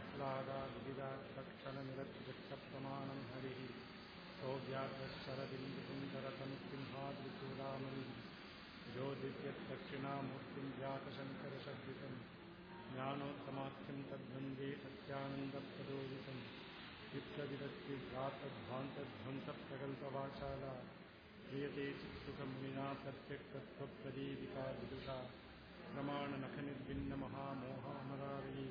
प्रह्लादाद्विदा तत्क्षणनिरतिगच्छप्रमाणम् हरिः सौव्याघ्रशरदिन्दुन्दरतनुसिंहाद्रिचूडामणिः ज्योतिर्यत्तक्षिणामूर्तिम् व्यातशङ्करशब्दितम् ज्ञानोत्तमाख्यम् तद्वन्दे सत्यानन्दप्रदोदितम् चित्तविदस्ति भ्रातद्भान्तध्वंसप्रकल्पवाचाला क्रियते चित्सुखम् विना प्रत्यक्तत्वप्रदीपिका विदुषा प्रमाणनखनिर्भिन्नमहामोहामरारी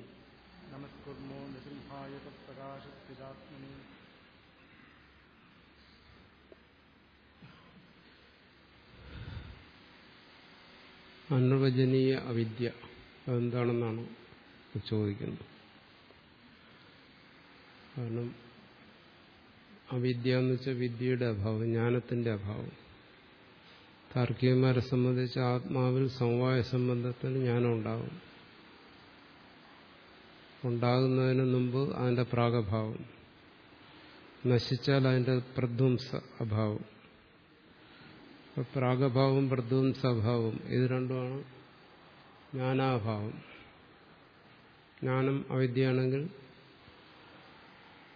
നമസ്കുർമോ നൃസിംഹായ തത്പ്രകാശസ്ഥിതാത്മനി അനുവചനീയ അവിദ്യ അതെന്താണെന്നാണ് ചോദിക്കുന്നത്. കാരണം അവിദ്യ എന്ന് വെച്ചാൽ വിദ്യയുടെ അഭാവം ജ്ഞാനത്തിന്റെ അഭാവം. താർക്കികന്മാരെ സംബന്ധിച്ച് ആത്മാവിൽ സമവായ സംബന്ധത്തിൽ ജ്ഞാനം ഉണ്ടാവും. ഉണ്ടാകുന്നതിന് മുമ്പ് അതിന്റെ പ്രാഗഭാവം. നശിച്ചാൽ അതിന്റെ പ്രധ്വംസ അഭാവം. പ്രാഗഭാവം പ്രധ്വംസഭാവം ഇത് രണ്ടുമാണ് ജ്ഞാനാഭാവം. ജ്ഞാനം അവിദ്യയാണെങ്കിൽ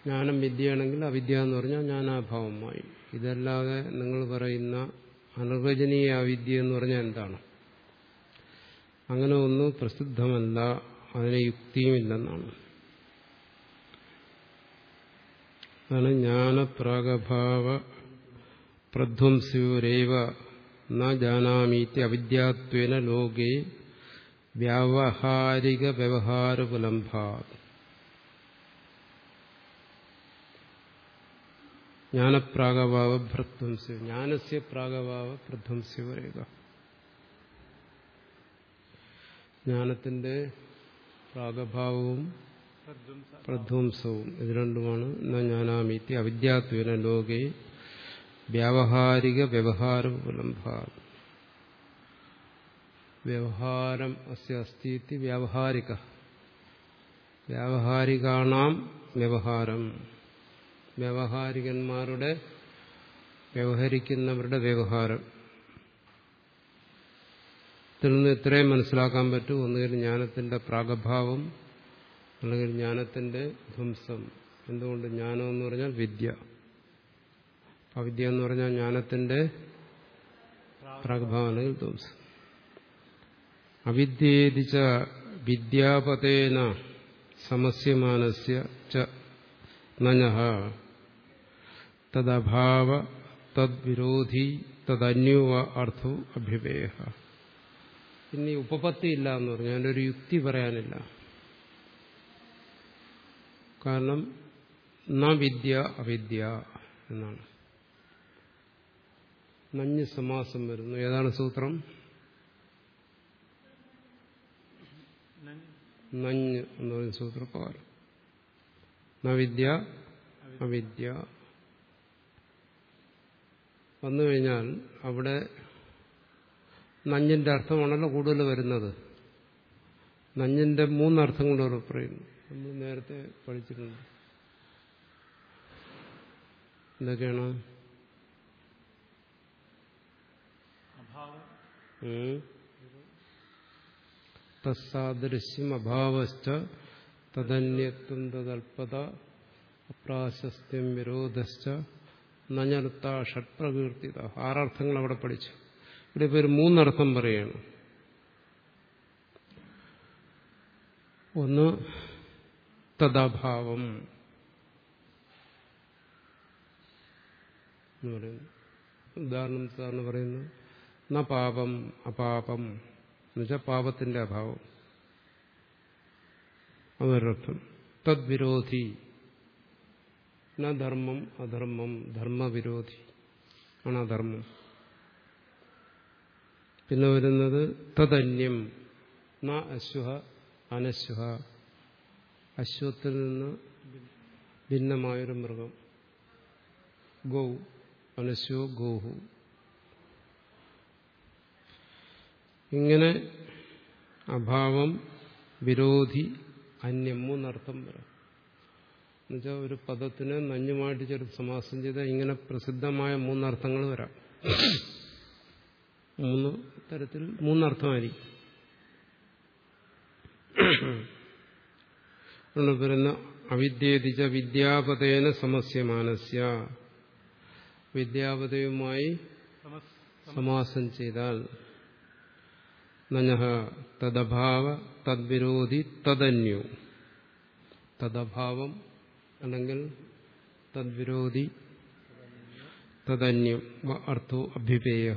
ജ്ഞാനം വിദ്യയാണെങ്കിൽ അവിദ്യ എന്ന് പറഞ്ഞാൽ ജ്ഞാനാഭാവമായി. ഇതല്ലാതെ നിങ്ങൾ പറയുന്ന അനിർവചനീയ അവിദ്യ എന്ന് പറഞ്ഞാൽ എന്താണ്? അങ്ങനെ ഒന്നും പ്രസിദ്ധമല്ല. അതിന് യുക്തിയുമില്ലെന്നാണ്. അതാണ് ജ്ഞാനപ്രാഗഭാവ പ്രധ്വംസ്യൂരേവ ന ജാനാമീത്തി അവിദ്യാത്വേന ലോകേ വ്യാവഹാരിക വ്യവഹാരപുലംഭാ ജ്ഞാനപ്രാഗഭാവ പ്രധ്വംസ്യ ജ്ഞാനസ്യ പ്രാഗഭാവ പ്രധ്വംസ്യൂരേവ ജ്ഞാനത്തിന്റെ പ്രാഗഭാവവും പ്രധ്വംസവും. ഇത് രണ്ടുമാണ്. ന ജ്ഞാനാമീത്തി അവിദ്യാത്വേന ലോകേ വ്യാവഹാരിക വ്യവഹാരപുലംഭ വ്യവഹാരം അസ്യ അസ്തി വ്യാവഹാരിക. വ്യാവഹാരികാണാം വ്യവഹാരം. വ്യവഹാരികന്മാരുടെ വ്യവഹരിക്കുന്നവരുടെ വ്യവഹാരം. ഇതിൽ നിന്ന് ഇത്രയും മനസ്സിലാക്കാൻ പറ്റും. ഒന്നുകിൽ ജ്ഞാനത്തിന്റെ പ്രാഗഭാവം അല്ലെങ്കിൽ ജ്ഞാനത്തിന്റെ ധ്വംസം. എന്തുകൊണ്ട് ജ്ഞാനം എന്ന് പറഞ്ഞാൽ വിദ്യ. അവിദ്യ എന്ന് പറഞ്ഞാൽ ജ്ഞാനത്തിന്റെ പ്രാഗഭാവം അല്ലെങ്കിൽ ധ്വംസം. അവിദ്യേതിച്ച വിദ്യാപതേന സമസ്യമാനസ്യ ച തദ്ഭാവ തദ്വിരോധി തദന്യോ അർത്ഥോ അഭ്യുപേയ ഇനി ഉപപത്തി ഇല്ല എന്ന് പറഞ്ഞു. ഒരു യുക്തി പറയാനില്ല. കാരണം ന വിദ്യ അവിദ്യ എന്നാണ്. നഞ്ഞ് സമാസം വരുന്നു. ഏതാണ് സൂത്രം? നഞ്ഞ് എന്ന് പറയുന്ന സൂത്രപ്രകാരം നവിദ്യ അവിദ്യ. വന്നു കഴിഞ്ഞാൽ അവിടെ നഞ്ഞിന്റെ അർത്ഥമാണല്ലോ കൂടുതൽ വരുന്നത്. നഞ്ഞിന്റെ മൂന്നർത്ഥം കൊണ്ട് അവർ പറയുന്നു. നമ്മൾ നേരത്തെ പഠിച്ചിട്ടുണ്ട്. എന്തൊക്കെയാണ്? തസ്സാദൃശ്യം അഭാവശ്ച തദന്യത്വം തദൽപത അപ്രാശസ്ത്യം വിരോധശ്ച നഞ്ഞർത്ത ഷഡ്പ്രകീർത്തിത. ആറർത്ഥങ്ങൾ അവിടെ പഠിച്ചു. ഇവിടെ പേര് മൂന്നർത്ഥം പറയാണ്. ഒന്ന് പറയുന്നു. ഉദാഹരണം സാറിന് പറയുന്നു ന പാപം അപാപം. എന്നുവെച്ചാൽ പാപത്തിന്റെ അഭാവം. അതൊരർത്ഥം തദ്വിരോധി. ന ധർമ്മം അധർമ്മം ധർമ്മവിരോധി. ആണ് അധർമ്മം. പിന്നെ വരുന്നത് തദന്യം ന അശ്വഹ അനശ്വഹ. അശ്വത്തിൽ നിന്ന് ഭിന്നമായൊരു മൃഗം. ഗൗ അനശ്വോ ഗോഹു. ഇങ്ങനെ അഭാവം വിരോധി അന്യം മൂന്നർത്ഥം വരാം. എന്നുവെച്ചാൽ ഒരു പദത്തിന് നഞ്ഞുമായിട്ട് ചേർത്ത് സമാസം ചെയ്താൽ ഇങ്ങനെ പ്രസിദ്ധമായ മൂന്നർത്ഥങ്ങൾ വരാം. മൂന്ന് തരത്തിൽ മൂന്നർത്ഥമായിരിക്കും. പറയുന്ന അവിദ്യേതിച്ച വിദ്യാപതേന സമസ്യമാനസ്യ. വിദ്യാപതയുമായി സമാസം ചെയ്താൽ നനഹ തദഭാവ തദ്വിരോധി തദന്യു. തദഭാവം അല്ലെങ്കിൽ തദ്വിരോധി തദന്യം. അർത്ഥോ അഭ്യുപേയ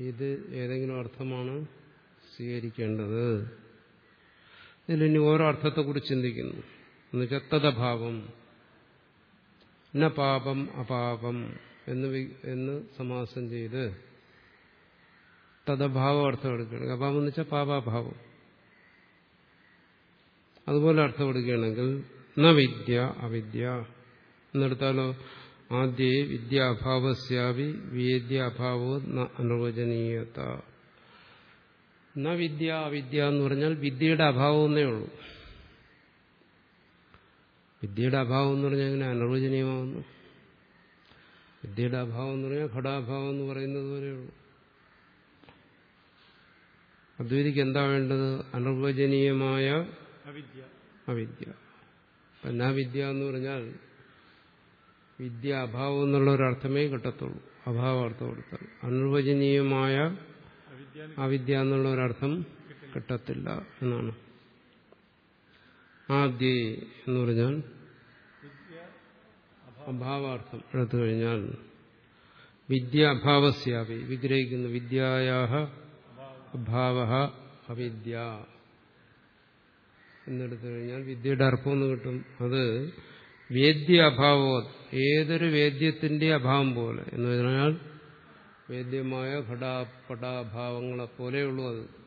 ഇത് ഏതെങ്കിലും അർത്ഥമാണ് സ്വീകരിക്കേണ്ടത്. ഇതിലിനി ഓരോ അർത്ഥത്തെക്കുറിച്ച് ചിന്തിക്കുന്നു. എന്നുവെച്ചാൽ തദഭാവം. ന പാപം അപാപം എന്ന് എന്ന് സമാസം ചെയ്ത് തദഭാവം അർത്ഥം എടുക്കുകയാണെങ്കിൽ അപാപം എന്ന് വെച്ചാൽ പാപാഭാവം. അതുപോലെ അർത്ഥം എടുക്കുകയാണെങ്കിൽ ന വിദ്യ അവിദ്യ. എന്നെടുത്താലോ ആദ്യേ വിദ്യാഭാവസ്യാവി വേദ്യാഭാവോ അനുവചനീയത. ന വിദ്യ അവിദ്യ എന്ന് പറഞ്ഞാൽ വിദ്യയുടെ അഭാവം എന്നേ ഉള്ളൂ. വിദ്യയുടെ അഭാവം എന്ന് പറഞ്ഞാൽ എങ്ങനെ അനിർവചനീയമാവുന്നു? വിദ്യയുടെ അഭാവം എന്ന് പറഞ്ഞാൽ ഘടാഭാവം എന്ന് പറയുന്നത് പോലെയുള്ളൂ അദ്വൈതിക്ക് എന്താ വേണ്ടത്? അനിർവചനീയമായ അവിദ്യ. അവിദ്യ. വിദ്യ എന്ന് പറഞ്ഞാൽ വിദ്യ അഭാവം എന്നുള്ള ഒരർത്ഥമേ കിട്ടത്തുള്ളൂ. അഭാവം അർത്ഥം കൊടുത്താൽ. അനുവചനീയമായ അവിദ്യ എന്നുള്ള ഒരർത്ഥം കിട്ടത്തില്ല എന്നാണ്. ആദ്യ എന്ന് പറഞ്ഞാൽ അഭാവാർത്ഥം എടുത്തു കഴിഞ്ഞാൽ വിദ്യ അഭാവസ്യാപി വിഗ്രഹിക്കുന്നു വിദ്യായാ അഭാവ അവിദ്യ. എന്നെടുത്തു കഴിഞ്ഞാൽ വിദ്യയുടെ അർത്ഥം ഒന്ന് കിട്ടും. അത് വേദ്യ അഭാവോ ഏതൊരു വേദ്യത്തിന്റെ അഭാവം പോലെ എന്ന് പറഞ്ഞാൽ വേദ്യമായ ഘടാപടാഭാവങ്ങളെ പോലെയുള്ളൂ അത്.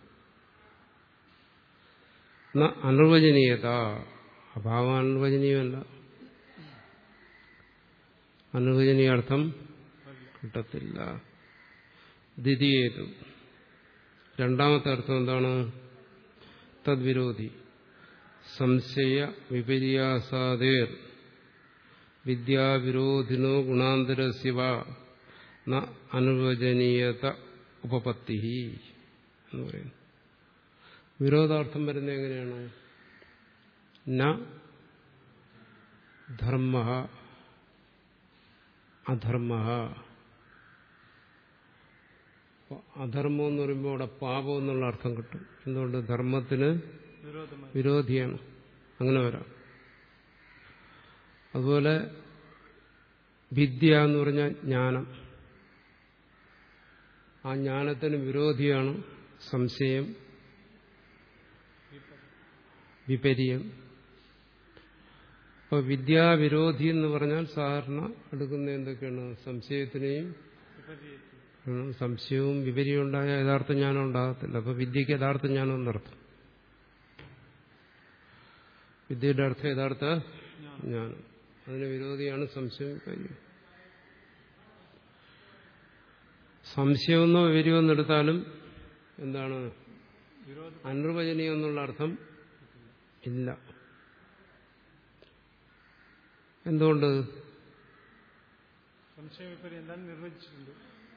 അനുവചനീയത. അഭാവം അനിർവചനീയമല്ല അനുവചനീയ അർത്ഥം കിട്ടത്തില്ല. ദ്വിതീയതും. രണ്ടാമത്തെ അർത്ഥം എന്താണ്? തദ്വിരോധി. സംശയ വിപര്യാസാദേർ. വിദ്യാവിരോധിനോ ഗുണാന്തരസ്യവ അനുവചനീയത ഉപപത്തി എന്ന് പറയുന്നു. വിരോധാർത്ഥം വരുന്നത് എങ്ങനെയാണ്? ന ധർമ്മ അധർമ്മ. അധർമ്മം എന്ന് പറയുമ്പോൾ അവിടെ പാപം എന്നുള്ള അർത്ഥം കിട്ടും. എന്തുകൊണ്ട്? ധർമ്മത്തിന് വിരോധിയാണ്. അങ്ങനെ വരാം. അതുപോലെ വിദ്യ എന്ന് പറഞ്ഞാൽ ജ്ഞാനം. ആ ജ്ഞാനത്തിന് വിരോധിയാണ് സംശയം വിപര്യം. അപ്പോൾ വിദ്യാവിരോധി എന്ന് പറഞ്ഞാൽ സാധാരണ എടുക്കുന്ന എന്തൊക്കെയാണ്? സംശയത്തിനെയും സംശയവും വിപരിയും ഉണ്ടായ യഥാർത്ഥ ജ്ഞാനം ഉണ്ടാകത്തില്ല. അപ്പൊ വിദ്യക്ക് യഥാർത്ഥ ജ്ഞാനം എന്നർത്ഥം വിദ്യയുടെ അർത്ഥം യഥാർത്ഥ ജ്ഞാനം. അതിന് വിരോധിയാണ് സംശയം. വിപര്യം സംശയമെന്നോ വിവരമെന്നോ എടുത്താലും എന്താണ്? അനിർവചനീയം എന്നുള്ള അർത്ഥം ഇല്ല. എന്തുകൊണ്ട്?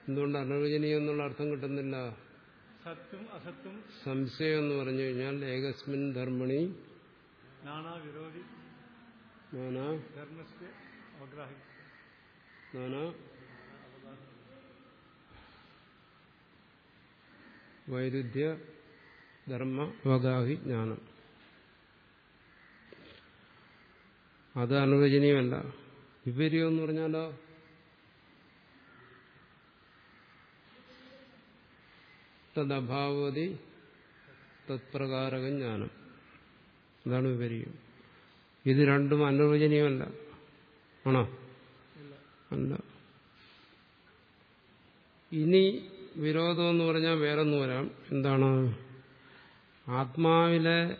എന്തുകൊണ്ട് അനിർവചനീയം എന്നുള്ള അർത്ഥം കിട്ടുന്നില്ല? സത്തും അസത്തും സംശയം എന്ന് പറഞ്ഞു കഴിഞ്ഞാൽ ഏകസ്മിൻ ധർമ്മണി നാനാ വിരോധി നാനാ ധർമ്മസ്യ അവഗ്രാഹി നാനാ വൈരുദ്ധ്യ ധർമ്മ അവഗാഹി ജ്ഞാനം. അത് അനുവചനീയമല്ല. വിപര്യം എന്ന് പറഞ്ഞാലോ? തദ്ഭാവതി തത്പ്രകാരക ജ്ഞാനം. അതാണ് വിപര്യം ഇത് രണ്ടും അനുവചനീയമല്ല. ആണോ? അല്ല. ഇനി വിരോധം എന്ന് പറഞ്ഞാൽ വേറൊന്നു വരാം. എന്താണ്? ആത്മാവിലെ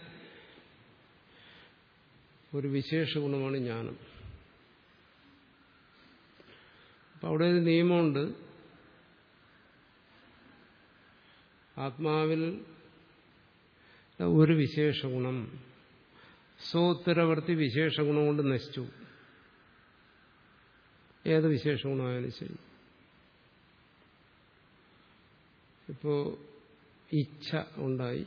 ഒരു വിശേഷ ഗുണമാണ് ജ്ഞാനം. അപ്പൊ അവിടെ ഒരു നിയമമുണ്ട്. ആത്മാവിൽ ഒരു വിശേഷ ഗുണം. സ്വോത്തരവർത്തി വിശേഷ ഗുണം കൊണ്ട് നശിച്ചു. ഏത് വിശേഷ ഗുണമായാലും ശരി. ഇപ്പോ ഇച്ഛ ഉണ്ടായി.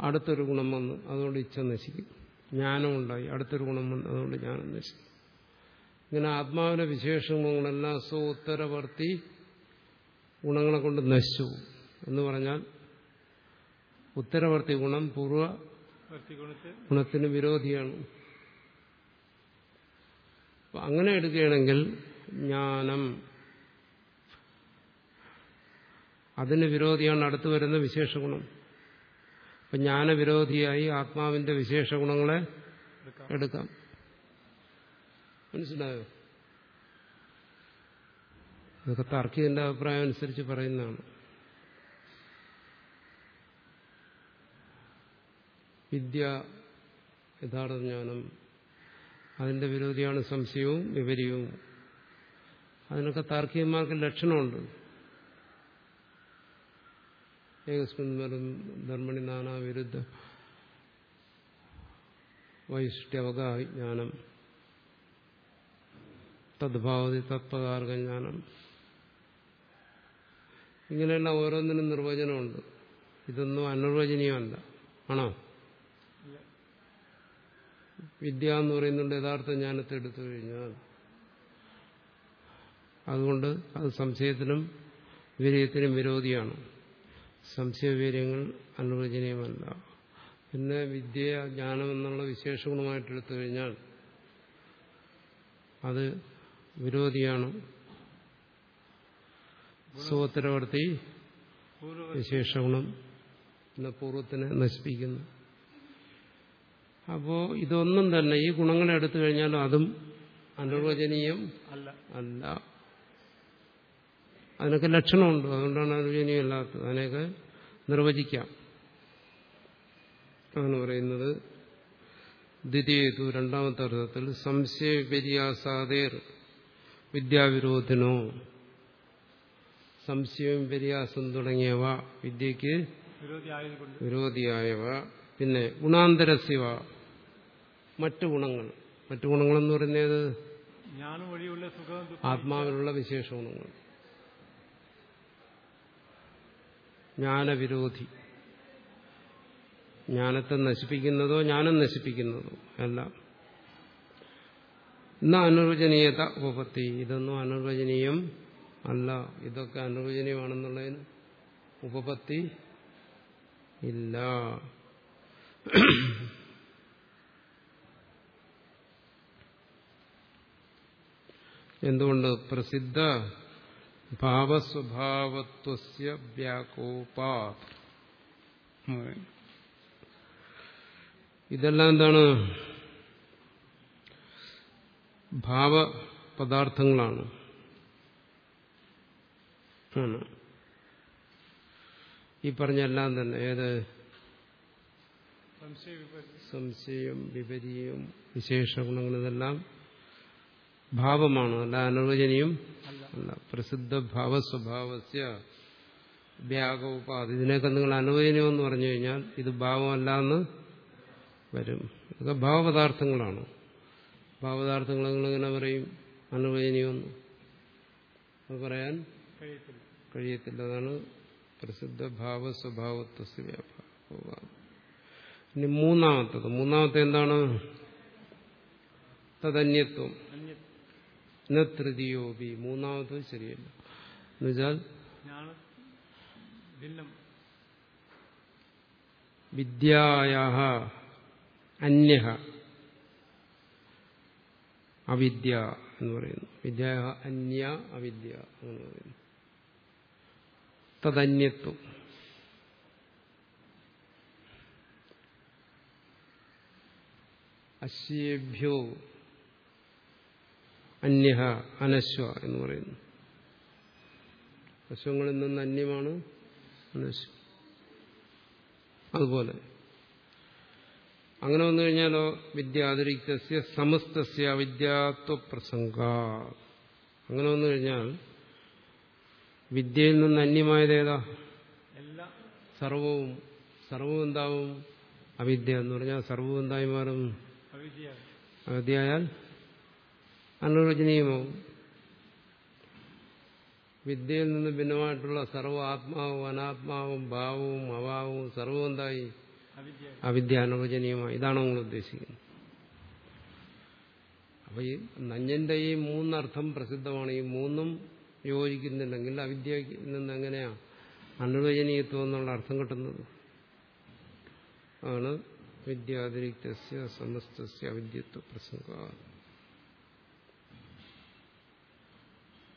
അടുത്തൊരു ഗുണം വന്നു അതുകൊണ്ട് ഇച്ഛ നശിക്കും. ജ്ഞാനം ഉണ്ടായി അടുത്തൊരു ഗുണം വന്നു അതുകൊണ്ട് ജ്ഞാനം നശിക്കും. ഇങ്ങനെ ആത്മാവിന്റെ വിശേഷങ്ങളെല്ലാം സ്വോത്തരവർത്തി ഗുണങ്ങളെ കൊണ്ട് നശിച്ചു എന്ന് പറഞ്ഞാൽ ഉത്തരവർത്തി ഗുണം പൂർവ ഗുണത്തിന് വിരോധിയാണ്. അങ്ങനെ എടുക്കുകയാണെങ്കിൽ ജ്ഞാനം. അതിന് വിരോധിയാണ് അടുത്തു വരുന്ന വിശേഷഗുണം. അപ്പൊ ജ്ഞാനവിരോധിയായി ആത്മാവിന്റെ വിശേഷഗുണങ്ങളെ എടുക്കാം. മനസ്സിലായോ? ഇതൊക്കെ തർക്കിന്റെ അഭിപ്രായം അനുസരിച്ച് പറയുന്നതാണ്. വിദ്യ യഥാർത്ഥ ജ്ഞാനം. അതിന്റെ വിരോധിയാണ് സംശയവും വിപര്യവും. അതിനൊക്കെ താർക്കികന്മാർക്ക് ലക്ഷണമുണ്ട്. ഏകസ്മിൻ ധർമ്മണി നാനാ വിരുദ്ധ വൈശിഷ്ട്യവകാജ്ഞാനം തദ്ഭാവതി തത്പ്രകാരക ജ്ഞാനം ഇങ്ങനെയുള്ള ഓരോന്നിനും നിർവചനമുണ്ട്. ഇതൊന്നും അനിർവചനീയമല്ല. ആണോ. വിദ്യ എന്ന് പറയുന്നുണ്ട് യഥാർത്ഥ ജ്ഞാനത്തെ എടുത്തു കഴിഞ്ഞാൽ. അതുകൊണ്ട് അത് സംശയത്തിനും വിരയത്തിനും വിരോധിയാണ്. സംശയവീര്യങ്ങൾ അനുവചനീയമല്ല. പിന്നെ വിദ്യ ജ്ഞാനം എന്നുള്ള വിശേഷ ഗുണമായിട്ട് എടുത്തു കഴിഞ്ഞാൽ അത് വിരോധിയാണ്. സ്വോത്തരവർത്തി വിശേഷഗുണം വിശേഷ ഗുണം എന്ന പൂർവത്തിനെ നശിപ്പിക്കുന്നു. അപ്പോ ഇതൊന്നും തന്നെ ഈ ഗുണങ്ങളെ എടുത്തു കഴിഞ്ഞാൽ അതും അനുവചനീയം അല്ല. അതിനൊക്കെ ലക്ഷണമുണ്ട്. അതുകൊണ്ടാണ് അനുവചനീയമല്ലാത്തത് അതിനെയൊക്കെ നിർവചിക്കാം. ആണ് പറയുന്നത് ദ്വിതീയതു രണ്ടാമത്തെ അർത്ഥത്തിൽ സംശയ വിപര്യാസാദേർ വിദ്യാവിരോധനോ. സംശയവും വിപര്യാസം തുടങ്ങിയവ വിദ്യക്ക് വിരോധിയായവ. പിന്നെ ഗുണാന്തരസ്യവ. മറ്റു ഗുണങ്ങൾ. മറ്റു ഗുണങ്ങളെന്ന് പറയുന്നത് ആത്മാവിലുള്ള വിശേഷ ഗുണങ്ങൾ. ജ്ഞാനവിരോധി. ജ്ഞാനത്തെ നശിപ്പിക്കുന്നതോ ജ്ഞാനം നശിപ്പിക്കുന്നതോ എല്ലാം. ഇന്ന് അനുവചനീയത ഉപപത്തി. ഇതൊന്നും അനുവചനീയം അല്ല. ഇതൊക്കെ അനുവചനീയമാണെന്നുള്ളതിന് ഉപപത്തി ഇല്ല. എന്തുകൊണ്ട്? പ്രസിദ്ധ ഭാവസ്വഭാവത്വസ്യ വ്യാകോപാ. ഇതെല്ലാം എന്താണ്? ഭാവപദാർത്ഥങ്ങളാണ് ആണ്. ഈ പറഞ്ഞെല്ലാം തന്നെ ഏത്? സംശയം വിപരീയം വിശേഷ ഗുണങ്ങൾ ഇതെല്ലാം ഭാവമാണ് അല്ല അനുവചനീയം അല്ല. അല്ല പ്രസിദ്ധ ഭാവസ്വഭാവസ്യ വ്യാകോപാധി ഇതിനൊക്കെ നിങ്ങൾ അനുവദനീയമെന്ന് എന്ന് പറഞ്ഞു കഴിഞ്ഞാൽ ഇത് ഭാവമല്ല എന്ന് വരും. ഇതൊക്കെ ഭാവപദാർത്ഥങ്ങളാണ്. ഭാവപദാർത്ഥങ്ങൾ നിങ്ങളിങ്ങനെ പറയും? അനുവദനീയമെന്ന്. അത് പറയാൻ കഴിയത്തില്ല. അതാണ് പ്രസിദ്ധ ഭാവസ്വഭാവത്വസ്യ വ്യാപാരം. ഇനി മൂന്നാമത്തത്. മൂന്നാമത്തെ എന്താണ്? തദന്യത്വം. ന തൃതീയോപി മൂന്നാമത് ശരിയല്ല. എന്നുവെച്ചാൽ വിദ്യായ അന്യ അവിദ്യ എന്ന് പറയുന്നു. വിദ്യ അന്യ അവിദ്യ എന്ന് പറയുന്നു. തദന്യത്വം. അശ്യേഭ്യോ അന്യ അനശ്വ എന്ന് പറയുന്നു. അശ്വങ്ങളിൽ നിന്ന് അന്യമാണ് അനശ്വ. അതുപോലെ. അങ്ങനെ വന്നു കഴിഞ്ഞാലോ വിദ്യാതിരിക്തസ്യ സമസ്തസ്യ വിദ്യാത്വപ്രസംഗ അങ്ങനെ വന്നു കഴിഞ്ഞാൽ വിദ്യയിൽ നിന്ന് അന്യമായത് ഏതാ? എല്ലാം. സർവവും. സർവവും എന്താവും? അവിദ്യ എന്ന് പറഞ്ഞാൽ സർവവും എന്തായി മാറും? അവിദ്യയാണ്. അവിദ്യയാൽ അനുവചനീയമാവും. വിദ്യയിൽ നിന്ന് ഭിന്നമായിട്ടുള്ള സർവ ആത്മാവും അനാത്മാവും ഭാവവും അഭാവവും സർവവും എന്തായി? അവിദ്യ അനുവചനീയമായി. ഇതാണ് നമ്മൾ ഉദ്ദേശിക്കുന്നത്. അപ്പൊ ഈ നഞ്ഞന്റെ ഈ മൂന്നർത്ഥം പ്രസിദ്ധമാണ്. ഈ മൂന്നും യോജിക്കുന്നുണ്ടെങ്കിൽ അവിദ്യയിൽ നിന്ന് എങ്ങനെയാ അനുവചനീയത്വം എന്നുള്ള അർത്ഥം കിട്ടുന്നത്? ആണ് വിദ്യാതിരിക്തസ്യ സമസ്തസ്യ അവിദ്യത്വ പ്രസംഗ.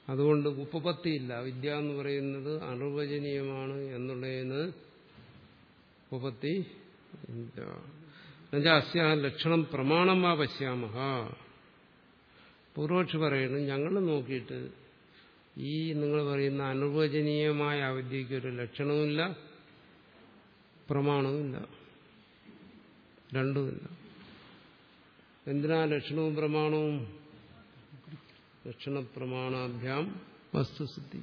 അതുകൊണ്ട് ഉപപത്തിയില്ല വിദ്യ എന്ന് പറയുന്നത് അനുവചനീയമാണ് എന്നുള്ളതിന് ഉപപത്തി ഇല്ല. ലക്ഷണം പ്രമാണം ആ പശ്യാമഹ. പൂർവക്ഷി പറയുന്നു ഞങ്ങൾ നോക്കിയിട്ട് ഈ നിങ്ങൾ പറയുന്ന അനുവചനീയമായ അവിദ്യയ്ക്ക് ഒരു ലക്ഷണവുമില്ല പ്രമാണവുമില്ല രണ്ടുമില്ല. എന്തിനാ ലക്ഷണവും പ്രമാണവും? ലക്ഷണപ്രമാണാഭ്യാം വസ്തുസിദ്ധി.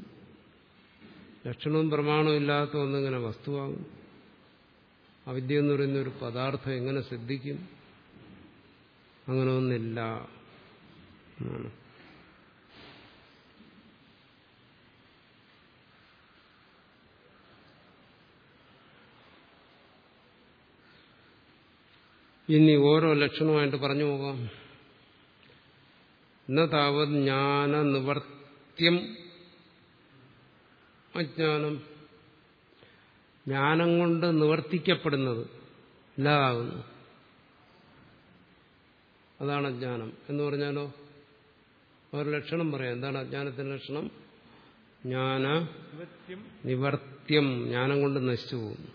ലക്ഷണവും പ്രമാണവും ഇല്ലാത്ത ഒന്നിങ്ങനെ വസ്തുവാകും അവിദ്യ എന്ന് പറയുന്ന ഒരു പദാർത്ഥം എങ്ങനെ സിദ്ധിക്കും? അങ്ങനെ ഒന്നില്ല ഇനി ഓരോ ലക്ഷണമായിട്ട് പറഞ്ഞു പോകാം. താവത് ജ്ഞാന നിവർത്തിയം അജ്ഞാനം. ജ്ഞാനം കൊണ്ട് നിവർത്തിക്കപ്പെടുന്നത് ഇല്ലാതാകുന്നു. അതാണ് അജ്ഞാനം. എന്ന് പറഞ്ഞാലോ? ഒരു ലക്ഷണം പറയാം. എന്താണ് അജ്ഞാനത്തിന്റെ ലക്ഷണം? ജ്ഞാന നിവർത്തിയം ജ്ഞാനം കൊണ്ട് നശിച്ചു പോകുന്നു.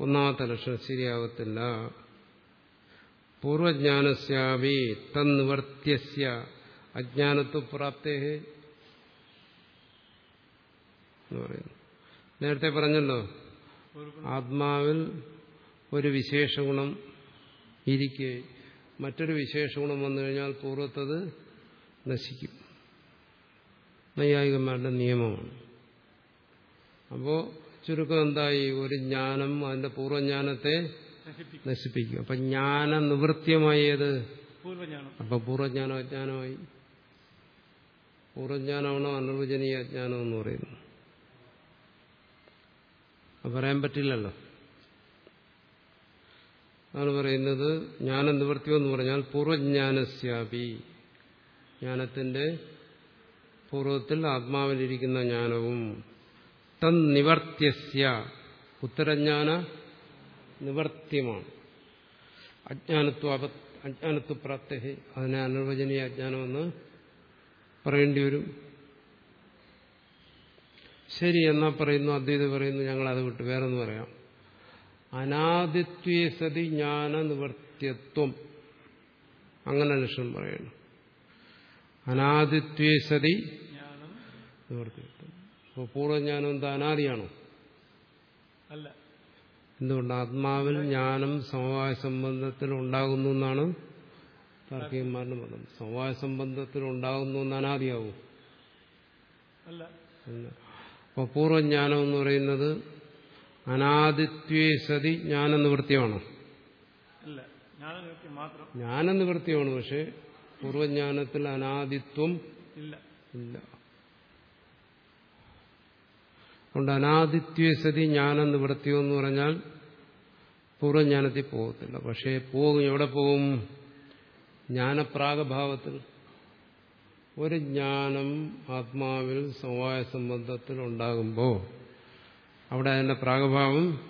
ഒന്നാമത്തെ ലക്ഷണം ശരിയാവത്തില്ല. പൂർവജ്ഞാനസ്യാവി തന്നിവർത്തിയ അജ്ഞാനത്വ പ്രാപ്തേ. എന്ന് പറയുന്നു. നേരത്തെ പറഞ്ഞല്ലോ ആത്മാവിൽ ഒരു വിശേഷ ഗുണം ഇരിക്കെ മറ്റൊരു വിശേഷ ഗുണം വന്നു കഴിഞ്ഞാൽ പൂർവത്തത് നശിക്കും. നൈയായികന്മാരുടെ നിയമമാണ്. അപ്പോ ചുരുക്കം എന്തായി? ഒരു ജ്ഞാനം അതിന്റെ പൂർവജ്ഞാനത്തെ നശിപ്പിക്കും. അപ്പൊ ജ്ഞാന നിവൃത്തിയമായി ഏത് അപ്പൊ പൂർവജ്ഞാനം അജ്ഞാനമായി പൂർവജ്ഞാനമാണോ അനുവചനീയ അജ്ഞാനം എന്ന് പറയുന്നു അത് പറയാൻ പറ്റില്ലല്ലോ. അതാണ് പറയുന്നത് ജ്ഞാന നിവൃത്തിയോ എന്ന് പറഞ്ഞാൽ പൂർവജ്ഞാനസ്യാപി. ജ്ഞാനത്തിന്റെ പൂർവത്തിൽ ആത്മാവിലിരിക്കുന്ന ജ്ഞാനവും തന്നിവർത്യസ്യ. ഉത്തരജ്ഞാന നിവർത്യമാണ് അജ്ഞാനത്വ അജ്ഞാനത്വ പ്രാപ്തി അതിനെ അനിർവചനീയ അജ്ഞാനമെന്ന് പറയേണ്ടി വരും ശരി എന്നാ പറയുന്നു അദ്വൈത പറയുന്നു ഞങ്ങൾ അത് വിട്ട് വേറൊന്ന് പറയാം. അനാദിത്വേ സതി ജ്ഞാന നിവർത്തിയത്വം. അങ്ങനെ ലക്ഷണം പറയണം അനാദിത്വേ സതി നിവർത്തിയത്വം. അപ്പോൾ പൂർവജ്ഞാനം എന്താ അനാദിയാണോ? അല്ല. എന്തുകൊണ്ട്? ആത്മാവിൽ ജ്ഞാനം സമവായ സംബന്ധത്തിൽ ഉണ്ടാകുന്നു എന്നാണ് താർക്കികന്മാരുടെ മതം. സമവായ സംബന്ധത്തിൽ ഉണ്ടാകുന്നു എന്ന് അനാദിയാവും. അപ്പോൾ പൂർവജ്ഞാനം എന്ന് പറയുന്നത് അനാദിത്വേ സതി ജ്ഞാന നിവൃത്തിയാണ് അല്ല. ജ്ഞാനം നിവൃത്തി മാത്രം. ജ്ഞാന നിവൃത്തിയാണ് പക്ഷെ പൂർവജ്ഞാനത്തിൽ അനാദിത്വം ഇല്ല. ഇല്ല. അതുകൊണ്ട് അനാദിത്യസതി ജ്ഞാന നിവൃത്തിയോ എന്ന് പറഞ്ഞാൽ പൂർവജ്ഞാനത്തിൽ പോകത്തില്ല. പക്ഷേ പോകും എവിടെ പോകും? ജ്ഞാനപ്രാഗഭാവത്തിൽ. ഒരു ജ്ഞാനം ആത്മാവിൽ സമവായ സംബന്ധത്തിൽ ഉണ്ടാകുമ്പോൾ അവിടെ അതിന്റെ പ്രാഗഭാവം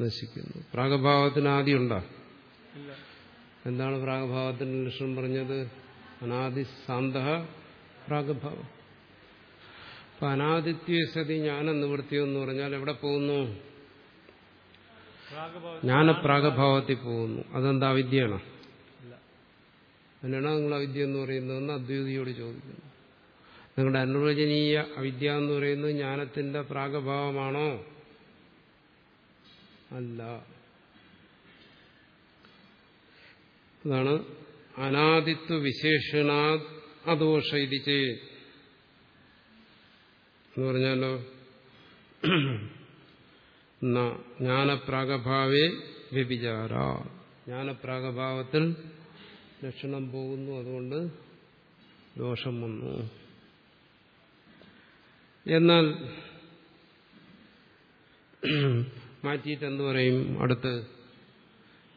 നശിക്കുന്നു. പ്രാഗഭാവത്തിന് ആദ്യം ഉണ്ടോ ഇല്ല. എന്താണ് പ്രാഗഭാവത്തിന്റെ ലക്ഷണം പറഞ്ഞത്? അനാദി സാന്ത പ്രാഗഭാവം. അപ്പൊ അനാദിത്യ സതി ജ്ഞാന നിവൃത്തി എന്ന് പറഞ്ഞാൽ എവിടെ പോകുന്നു? പ്രാഗഭാവ ജ്ഞാനപ്രാഗഭാവത്തിൽ പോകുന്നു. അതെന്താ വിദ്യയാണ്? അതിനാണ് നിങ്ങൾ അവിദ്യ എന്ന് പറയുന്നതെന്ന് അദ്വൈതിയോട് ചോദിക്കുന്നു. നിങ്ങളുടെ അനുവചനീയ അവിദ്യ എന്ന് പറയുന്നത് ജ്ഞാനത്തിന്റെ പ്രാഗഭാവമാണോ? അല്ല. അതാണ് അനാദിത്വ വിശേഷണാ അദോഷ ഇത് എന്ന് പറഞ്ഞാലോ ജ്ഞാനപ്രാഗഭാവേ വ്യഭിചാര. ജ്ഞാനപ്രാഗഭാവത്തിൽ ലക്ഷണം പോകുന്നു അതുകൊണ്ട് ദോഷം വന്നു. എന്നാൽ മാറ്റിയിട്ട് എന്ത് പറയും? അടുത്ത്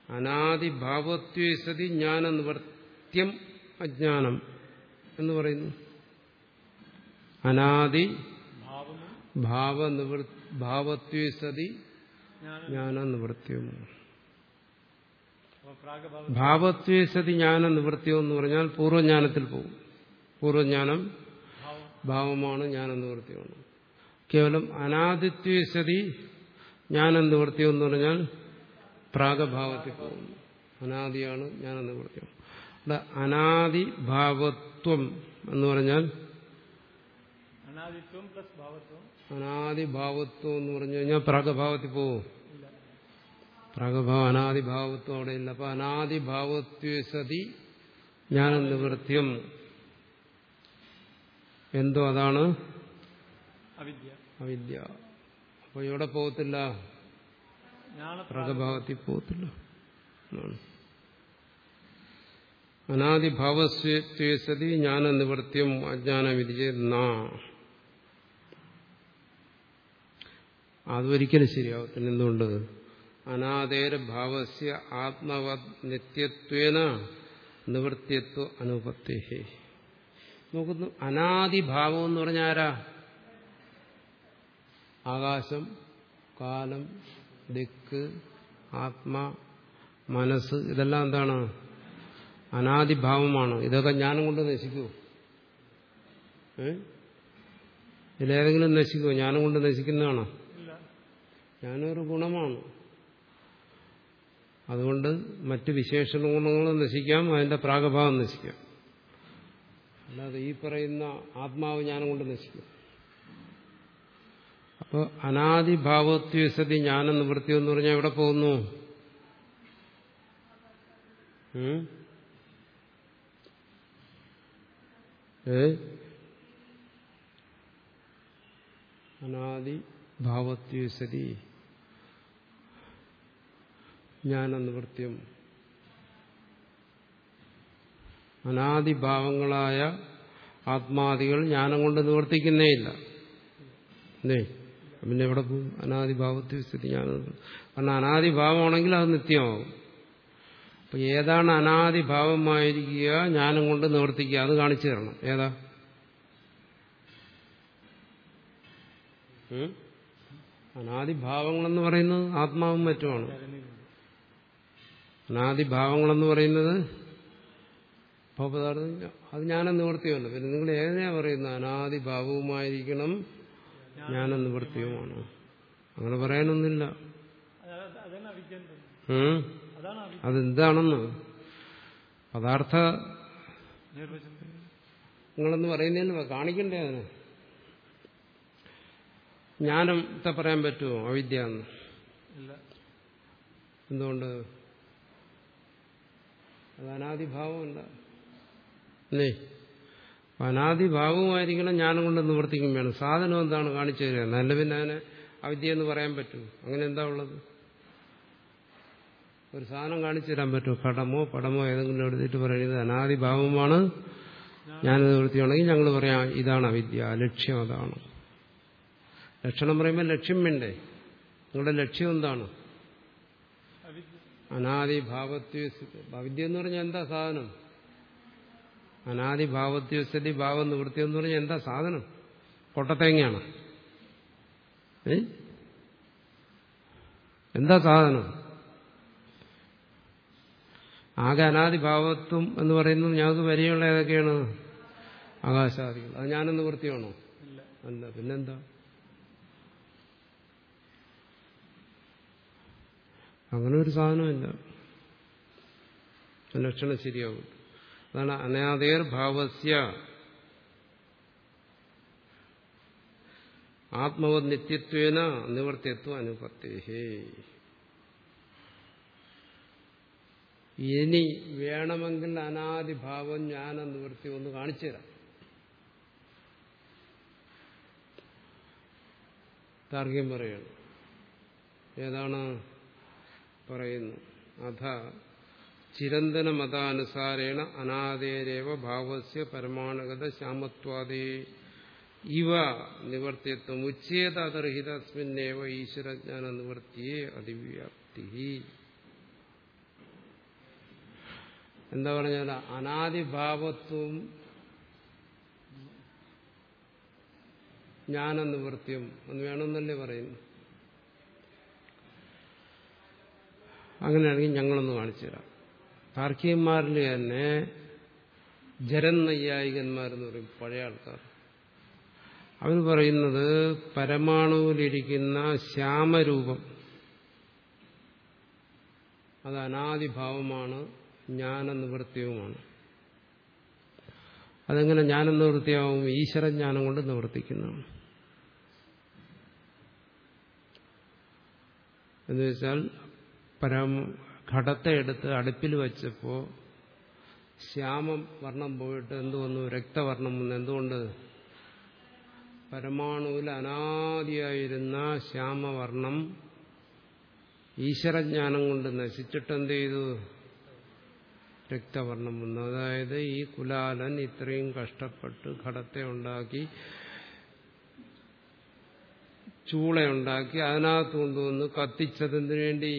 അനാദിഭാവത്വേ സതി ജ്ഞാനനിവർത്യം അജ്ഞാനം എന്ന് പറയുന്നു. അനാദി ഭാവനിവൃ ഭാവത്വേ സതി ജ്ഞാനം ഭാവത്വേ സതി ജ്ഞാനനിവൃത്യം എന്ന് പറഞ്ഞാൽ പൂർവജ്ഞാനത്തിൽ പോകും. പൂർവജ്ഞാനം ഭാവമാണ് ജ്ഞാന നിവൃത്തിയാണ് കേവലം അനാദിത്വേ സതി ജ്ഞാനനിവൃത്തിയം എന്ന് പറഞ്ഞാൽ പ്രാഗഭാവത്തിൽ പോകും. അനാദിയാണ് ജ്ഞാനനിവൃത്തിയം അനാദി അനാദിഭാവത്വം എന്ന് പറഞ്ഞാൽ അനാദിത്വം പ്ലസ് ഭാവത്വം. അനാദിഭാവത്വം എന്ന് പറഞ്ഞു കഴിഞ്ഞാൽ പ്രാഗഭാവത്തിൽ ഇല്ല പ്രാഗഭാവം അനാദിഭാവത്വം അവിടെ ഇല്ല അപ്പൊ അനാദിഭാവത്വേ സതി ജ്ഞാനനിവൃത്യം എന്തോ അതാണ്? അവിദ്യ. അപ്പൊ ഇവിടെ പോകത്തില്ല ജ്ഞാന പ്രകഭാവത്തിൽ പോകത്തില്ല അനാദിഭാവസ്വേസതി ജ്ഞാന നിവൃത്യം ജ്ഞാനനിവൃത്യം അജ്ഞാന വിധിച്ച് നാ. അതൊരിക്കലും ശരിയാവത്തില്ല. എന്തുകൊണ്ട്? അനാദേര ഭാവസ്യ ആത്മവത് നിത്യത്വേന നിവൃത്തിയത്വ അനുപത്തേഹേ. നോക്കുന്നു അനാദിഭാവം എന്ന് പറഞ്ഞാൽ ആരാ? ആകാശം കാലം ദിക്ക് ആത്മാ മനസ്സ് ഇതെല്ലാം എന്താണ്? അനാദിഭാവമാണ് ഇതൊക്കെ ജ്ഞാനം കൊണ്ട് നശിക്കുമോ ഇതിലേതെങ്കിലും നശിക്കുമോ ജ്ഞാനം കൊണ്ട് നശിക്കുന്നതാണോ? ജ്ഞാനമൊരു ഗുണമാണ്. അതുകൊണ്ട് മറ്റ് വിശേഷണ ഗുണങ്ങളും നശിക്കാം അതിന്റെ പ്രാഗഭാവം നശിക്കാം. അല്ലാതെ ഈ പറയുന്ന ആത്മാവ് ജ്ഞാനം കൊണ്ട് നശിക്കും. അപ്പോൾ അനാദിഭാവത്വസതി ജ്ഞാന നിവൃത്തി എന്ന് പറഞ്ഞാൽ എവിടെ പോകുന്നു? ഏ? അനാദിഭാവത്വസതി ജ്ഞാന നിവൃത്തിയും അനാദിഭാവങ്ങളായ ആത്മാദികൾ ജ്ഞാനം കൊണ്ട് നിവർത്തിക്കുന്നേയില്ല അല്ലേ പിന്നെ എവിടെ പോകും അനാദിഭാവത്തിൽ സ്ഥിതി ജ്ഞാനം കാരണം അനാദിഭാവമാണെങ്കിൽ അത് നിത്യമാവും. അപ്പൊ ഏതാണ് അനാദിഭാവമായിരിക്കുക ജ്ഞാനം കൊണ്ട് നിവർത്തിക്കുക? അത് കാണിച്ചു തരണം. ഏതാ? അനാദിഭാവങ്ങളെന്ന് പറയുന്നത് ആത്മാവും മറ്റുമാണ്. അനാദിഭാവങ്ങളെന്ന് പറയുന്നത്? ഭവപദാർത്ഥം അത് ജ്ഞാനം നിവൃത്തിയല്ല പിന്നെ നിങ്ങൾ ഏതിനാ പറയുന്നത്? അനാദിഭാവവുമായിരിക്കണം ജ്ഞാനം നിവൃത്തിയുമാണ്. അങ്ങനെ പറയാനൊന്നുമില്ല. അതെന്താണെന്ന്? പദാർത്ഥ നിങ്ങളെന്ന് പറയുന്നതിന് കാണിക്കണ്ടേ അതിന്? ജ്ഞാനത്തെ പറയാൻ പറ്റുമോ? അവിദ്യ എന്ന്? എന്തുകൊണ്ട്? അത് അനാദിഭാവമല്ല അല്ലേ അനാദിഭാവമായിരിക്കണം ജ്ഞാനം കൊണ്ട് നിവർത്തിക്കും വേണം. സാധനം എന്താണ് കാണിച്ചു തരിക? നല്ല പിന്നെ അതിനെ അവിദ്യ എന്ന് പറയാൻ പറ്റും അങ്ങനെ എന്താ ഉള്ളത്? ഒരു സാധനം കാണിച്ചു തരാൻ പറ്റുമോ? കടമോ പടമോ ഏതെങ്കിലും എടുത്തിട്ട് പറയുന്നത് അനാദിഭാവമാണ്. ഞാൻ നിവൃത്തിയാണെങ്കിൽ ഞങ്ങൾ പറയാം ഇതാണ് അവിദ്യ. ലക്ഷ്യം അതാണ്. ലക്ഷണം പറയുമ്പോൾ ലക്ഷ്യം വേണ്ടേ? നിങ്ങളുടെ ലക്ഷ്യം എന്താണ്? അനാദിഭാവത്വസ്ഥിതി അവിദ്യ എന്ന് പറഞ്ഞാൽ എന്താ സാധനം? അനാദിഭാവത്വസ്ഥിതി ഭാവം നിവൃത്തി എന്ന് പറഞ്ഞാൽ എന്താ സാധനം? പൊട്ടത്തേങ്ങയാണ്. ഏ? എന്താ സാധനം? ആകെ അനാദിഭാവത്വം എന്ന് പറയുന്നത് ഞങ്ങൾക്ക് വരെയുള്ള ഏതൊക്കെയാണ്? ആകാശാദികൾ അത് ഞാനെന്ന് വൃത്തിയാണോ അല്ല പിന്നെന്താ? അങ്ങനെ ഒരു സാധനമില്ല ലക്ഷണം ശരിയാകും അതാണ് അനാദേർ ഭാവസ്യ. ആത്മവത് നിത്യത്വേന നിവർത്തിയത്വം അനുപത്തേഹേ. ഇനി വേണമെങ്കിൽ അനാദിഭാവം ജ്ഞാന നിവൃത്തി ഒന്ന് കാണിച്ചു തരാം. താർഗ്യം പറയണം. ഏതാണ്? പറയുന്നു. അഥ ചിരന്തന മതാനുസാരേണ അനാദേരേവ ഭാവസ്യ പരമാണുഗത ശ്യാമത്വാദേ ഇവ നിവർത്തിത്വം ഉച്ചേതർഹിതസ്മിന്നേവ ഈശ്വരജ്ഞാന നിവർത്തിയെ അതിവ്യാപ്തി. എന്താ പറഞ്ഞാൽ അനാദിഭാവത്വം ജ്ഞാനനിവൃത്തിയും എന്ന് വേണമെന്നല്ലേ പറയുന്നു? അങ്ങനെയാണെങ്കിൽ ഞങ്ങളൊന്ന് കാണിച്ചു തരാം. താർക്കികന്മാരിൽ തന്നെ ജരൻ നൈയായികന്മാരെന്ന് പറയും പഴയ ആൾക്കാർ. അവർ പറയുന്നത് പരമാണുവിലിരിക്കുന്ന ശ്യാമരൂപം. അത് അനാദിഭാവമാണ് ജ്ഞാനനിവൃത്തിയുമാണ്. അതെങ്ങനെ ജ്ഞാനം നിവൃത്തിയാവും ഈശ്വരജ്ഞാനം കൊണ്ട് നിവർത്തിക്കുന്നതാണ് എന്ന് വെച്ചാൽ പരം ഘടത്തെ എടുത്ത് അടുപ്പിൽ വെച്ചപ്പോൾ ശ്യാമം വർണം പോയിട്ട് എന്തു വന്നു? രക്തവർണം വന്നു. എന്തുകൊണ്ട്? പരമാണുവിൽ അനാദിയായിരുന്ന ശ്യാമവർണം ഈശ്വരജ്ഞാനം കൊണ്ട് നശിച്ചിട്ട് എന്ത് ചെയ്തു രക്തവർണം വന്നു. അതായത് ഈ കുലാലൻ ഇത്രയും കഷ്ടപ്പെട്ട് ഘടത്തെ ഉണ്ടാക്കി ചൂളയുണ്ടാക്കി അതിനകത്ത് കൊണ്ടുവന്ന് കത്തിച്ചതിന് വേണ്ടി?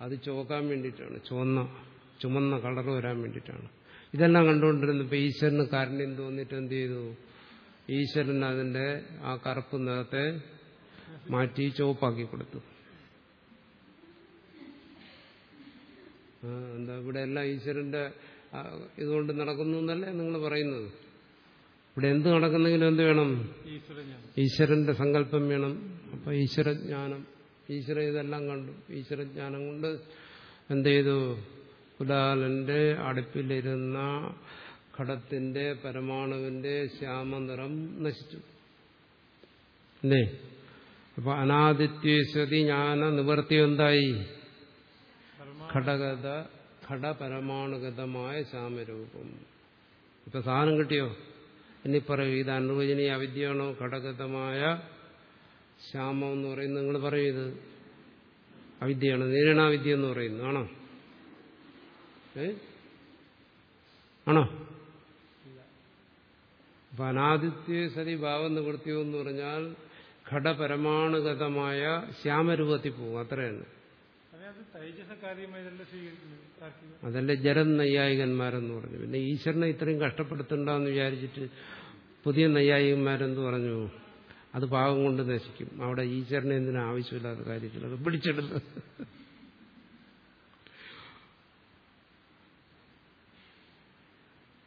അത് ചോക്കാൻ വേണ്ടിയിട്ടാണ്. ചുവന്ന ചുമന്ന കളർ വരാൻ വേണ്ടിയിട്ടാണ്. ഇതെല്ലാം കണ്ടുകൊണ്ടിരുന്നപ്പോൾ ഈശ്വരന് കാരണം തോന്നിയിട്ട് എന്ത് ചെയ്തു? ഈശ്വരൻ അതിന്റെ ആ കറുപ്പ് നിറത്തെ മാറ്റി ചുവപ്പാക്കി കൊടുത്തു. എന്താ ഇവിടെ എല്ലാം ഈശ്വരന്റെ ഇതുകൊണ്ട് നടക്കുന്നു എന്നല്ലേ നിങ്ങൾ പറയുന്നത്? ഇവിടെ എന്ത് നടക്കുന്നെങ്കിലും എന്ത് വേണം? ഈശ്വരന്റെ സങ്കല്പം വേണം. അപ്പൊ ഈശ്വരജ്ഞാനം. ഈശ്വര ഇതെല്ലാം കണ്ടു. ഈശ്വരജ്ഞാനം കൊണ്ട് എന്ത് ചെയ്തു കുലാലന്റെ അടുപ്പിലിരുന്ന ഘടത്തിന്റെ പരമാണുവിന്റെ ശ്യാമനിറം നശിച്ചു. അല്ലേ അപ്പൊ അനാദിത്യേശ്വതി ജ്ഞാന നിവർത്തി എന്തായി? ഘടകത ഘടപരമാണുഗതമായ ശ്യാമരൂപം. ഇപ്പൊ സാധനം കിട്ടിയോ? ഇനി പറയൂ ഇത് അനുവചനീയ അവിദ്യയാണോ ഘടകതമായ ശ്യാമം എന്ന് പറയുന്നത് നിങ്ങൾ പറയുന്നത് അവിദ്യയാണ്. നേരിണാവിദ്യ എന്ന് പറയുന്നു ആണോ? ഏ? ആണോ? അപ്പൊ അനാദിത്യ സതി ഭാവം നിവൃത്തിയോ എന്ന് പറഞ്ഞാൽ ഘടപരമാണുഗതമായ ശ്യാമരൂപത്തിൽ പോകും. അത്രയാണ്. അതല്ലേ ജരം നൈയായികന്മാരെന്ന് പറഞ്ഞു. പിന്നെ ഈശ്വരനെ ഇത്രയും കഷ്ടപ്പെടുത്തണ്ടെന്ന് വിചാരിച്ചിട്ട് പുതിയ നൈയായികന്മാരെന്ന് പറഞ്ഞു? അത് ഭാഗം കൊണ്ട് നശിക്കും. അവിടെ ഈശ്വരനെ എന്തിനാ ആവശ്യമില്ലാത്ത കാര്യത്തിലത് പിടിച്ചെടുത്ത്.